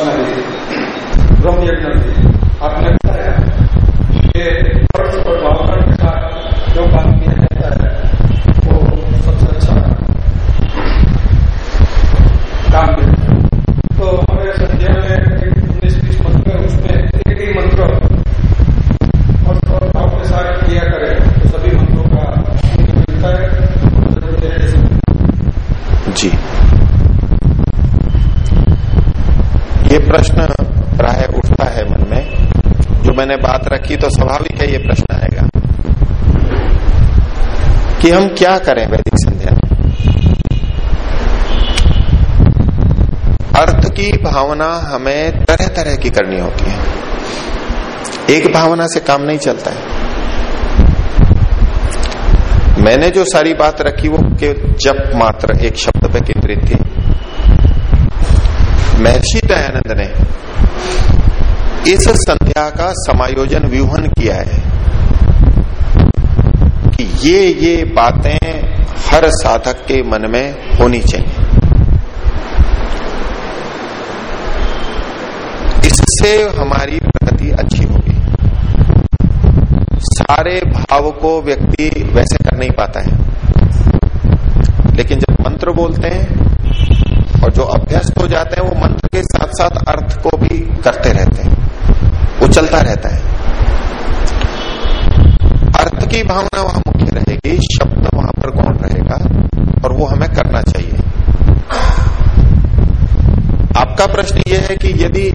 उपासना भी ब्रह्म यज्ञ भी आपने बताया कि और ब्राह्मण के साथ जो काम किया जाता है वो सबसे अच्छा काम है तो हमें ये प्रश्न प्राय उठता है मन में। जो मैंने बात रखी तो स्वाभाविक है ये प्रश्न आएगा? कि हम क्या करें वैदिक संध्या? अर्थ की भावना हमें तरह तरह की करनी होती है। एक भावना से काम नहीं चलता है। मैंने जो सारी बात रखी वो जप मात्र एक शब्द पर केंद्रित थी। महर्षि दयानंद ने इस संध्या का समायोजन व्यूहन किया है कि ये ये बातें हर साधक के मन में होनी चाहिए। इससे हमारी प्रगति अच्छी होगी। सारे भाव को व्यक्ति वैसे कर नहीं पाता है। लेकिन जब मंत्र बोलते हैं और हो जाते हैं, वो मंत्र के साथ साथ अर्थ को भी करते रहते हैं। वो चलता रहता है। अर्थ की भावना वहाँ मुख्य रहेगी, शब्द वहाँ पर कौन रहेगा, और वो हमें करना चाहिए। आपका प्रश्न ये है कि यदि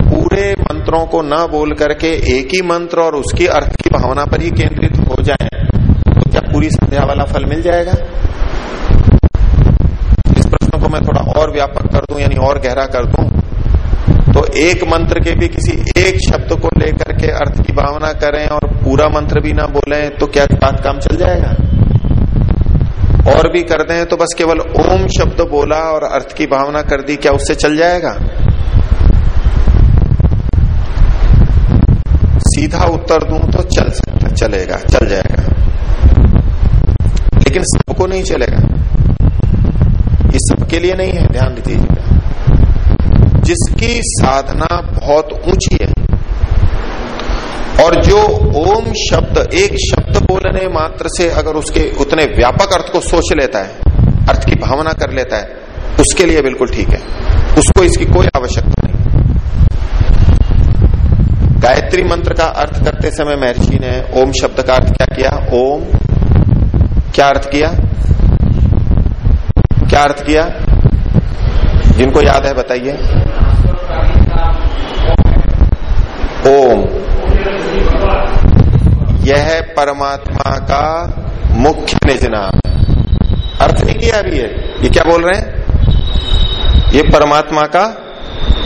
पूरे मंत्रों को न बोल करके एक ही मंत्र और उसकी अर्थ की भावना पर ही केंद्रित हो जाए तो क्या पूरी संध्या वाला फल मिल जाएगा इस प्रश्न को मैं थोड़ा और व्यापक कर दूँ, यानी और गहरा कर दूँ तो एक मंत्र के भी किसी एक शब्द को लेकर के अर्थ की भावना करें और पूरा मंत्र भी ना बोले तो क्या बात काम चल जाएगा? और भी कर दें तो बस केवल ओम शब्द बोला और अर्थ की भावना कर दी, क्या उससे चल जाएगा? सीधा उत्तर दूँ तो चल सकता, चलेगा, चल जाएगा। लेकिन सबको नहीं चलेगा। सबके लिए नहीं है, ध्यान दीजिएगा। जिसकी साधना बहुत ऊँची है, और जो ओम शब्द, एक शब्द बोलने मात्र से अगर उसके उतने व्यापक अर्थ को सोच लेता है, अर्थ की भावना कर लेता है, उसके लिए बिल्कुल ठीक है। उसको इसकी कोई आवश्यकता नहीं। गायत्री मंत्र का अर्थ करते समय महर्षि ने ओम शब्द का अर्थ क्या किया? ओम, क्या अर्थ किया? क्या अर्थ किया? जिनको याद है बताइए। ओम। यह परमात्मा का मुख्य निज नाम अर्थ नहीं किया अभी ये ये क्या बोल रहे हैं? ये परमात्मा का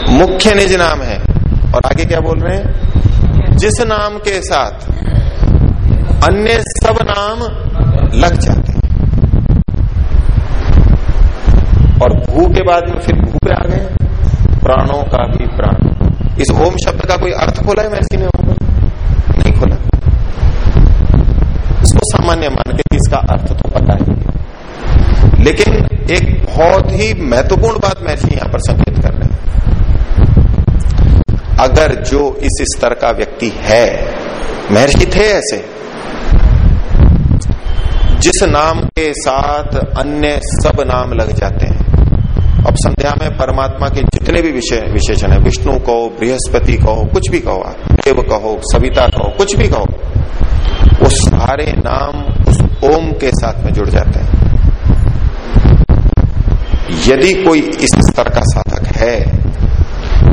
मुख्य निज नाम है। और आगे क्या बोल रहे हैं? जिस नाम के साथ अन्य सब नाम लग जाते हैं और भू के बाद में फिर भू पे आ गए। प्राणों का भी प्राण। इस ओम शब्द का कोई अर्थ खोला है महर्षि ने पर नहीं खोला। इसको सामान्य मान के इसका अर्थ तो पता ही है। लेकिन एक बहुत ही महत्वपूर्ण बात महर्षि यहाँ पर संकेत कर रहे हैं। अगर जो इस स्तर का व्यक्ति है, महर्षि थे ऐसे। जिस नाम के साथ अन्य सब नाम लग जाते हैं। अब संध्या में परमात्मा के जितने भी विषय, विशेषण है, विष्णु कहो, बृहस्पति कहो, कुछ भी कहो देव कहो, सविता कहो, कुछ भी कहो, वो सारे नाम उस ओम के साथ में जुड़ जाते हैं। यदि कोई इस स्तर का साधक है,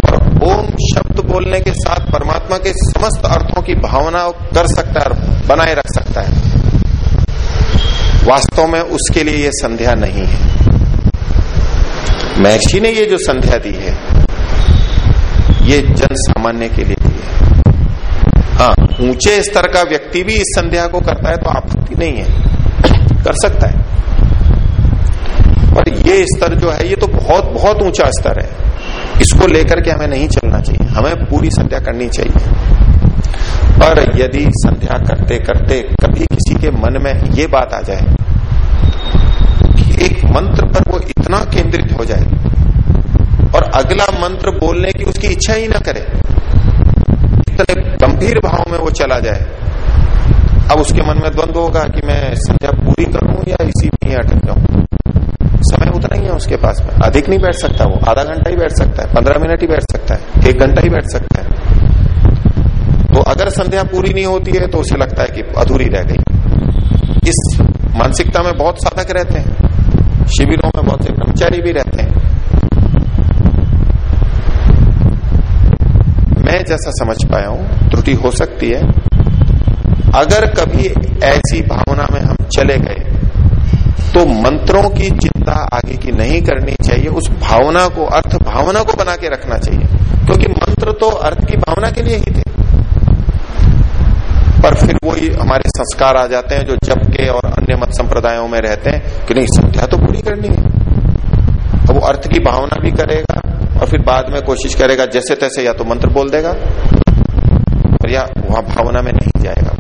और ओम शब्द बोलने के साथ परमात्मा के समस्त अर्थों की भावना कर सकता है बनाए रख सकता है, वास्तव में उसके लिए यह संध्या नहीं है। महर्षि ने ये जो संध्या दी है, ये जन सामान्य के लिए दी है। हाँ ऊँचे स्तर का व्यक्ति भी इस संध्या को करता है तो आपत्ति नहीं है। कर सकता है। पर ये स्तर जो है, ये तो बहुत बहुत ऊँचा स्तर है। इसको लेकर के हमें नहीं चलना चाहिए। हमें पूरी संध्या करनी चाहिए। पर यदि संध्या करते करते कभी किसी के मन में ये बात आ जाए मंत्र पर वो इतना केंद्रित हो जाए और अगला मंत्र बोलने की उसकी इच्छा ही ना करे, इतने गंभीर भाव में वो चला जाए। अब उसके मन में द्वंद्व होगा कि मैं संध्या पूरी करूँ या इसी में ही अटक जाऊँ। समय उतना ही है उसके पास में। अधिक नहीं बैठ सकता वो। आधा घंटा ही बैठ सकता है। पंद्रह मिनट ही बैठ सकता है। एक घंटा ही बैठ सकता है। तो अगर संध्या पूरी नहीं होती है तो उसे लगता है कि अधूरी रह गई। इस मानसिकता में बहुत साधक रहते हैं। शिविरों में बहुत से ब्रह्मचारी भी रहते हैं। मैं जैसा समझ पाया हूँ, त्रुटि हो सकती है। अगर कभी ऐसी भावना में हम चले गए तो मंत्रों की चिंता आगे की नहीं करनी चाहिए, उस भावना को, अर्थ भावना को बना के रखना चाहिए। क्योंकि मंत्र तो अर्थ की भावना के लिए ही थे। पर वही हमारे संस्कार आ जाते हैं जो जप के और अन्य मत संप्रदायों में रहते हैं कि नहीं संध्या तो पूरी करनी है। अब वो अर्थ की भावना भी करेगा और फिर बाद में कोशिश करेगा, जैसे तैसे या तो मंत्र बोल देगा और या वहाँ भावना में नहीं जाएगा।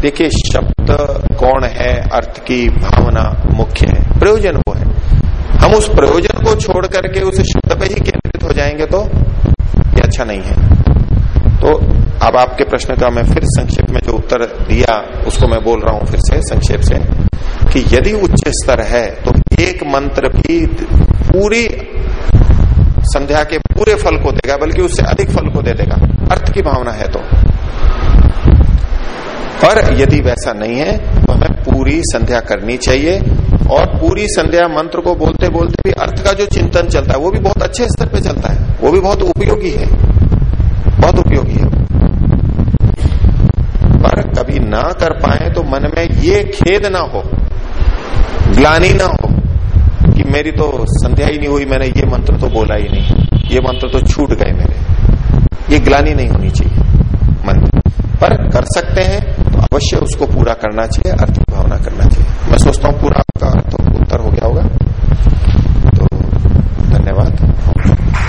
देखिए, शब्द कौन है, अर्थ की भावना मुख्य है, प्रयोजन वो है। हम उस प्रयोजन को छोड़ करके उस शब्द पे ही केंद्रित हो जाएँगे तो ये अच्छा नहीं है। अब आपके प्रश्न का मैं फिर संक्षेप में जो उत्तर दिया, उसको मैं बोल रहा हूँ फिर से संक्षेप से, कि यदि उच्च स्तर है तो एक मंत्र भी पूरी संध्या के पूरे फल को देगा, बल्कि उससे अधिक फल को दे देगा। अर्थ की भावना है तो। पर यदि वैसा नहीं है तो हमें पूरी संध्या करनी चाहिए, और पूरी संध्या मंत्र को बोलते बोलते भी अर्थ का जो चिंतन चलता है, वो भी बहुत अच्छे स्तर पे चलता है। वो भी बहुत उपयोगी है बहुत उपयोगी है पर कभी ना कर पाए तो मन में ये खेद ना हो, ग्लानी ना हो कि मेरी तो संध्या ही नहीं हुई, मैंने ये मंत्र तो बोला ही नहीं, ये मंत्र तो छूट गए मेरे। ये ग्लानी नहीं होनी चाहिए मन पर कर सकते हैं तो अवश्य उसको पूरा करना चाहिए अर्थ भावना करना चाहिए। मैं सोचता हूँ पूरा